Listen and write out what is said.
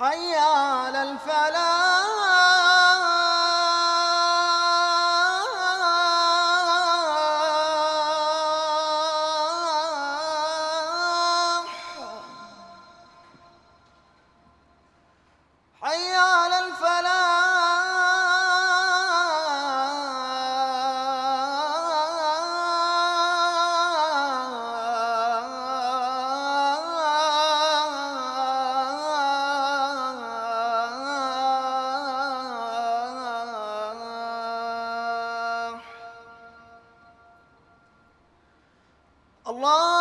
حي على الفلاح. Allah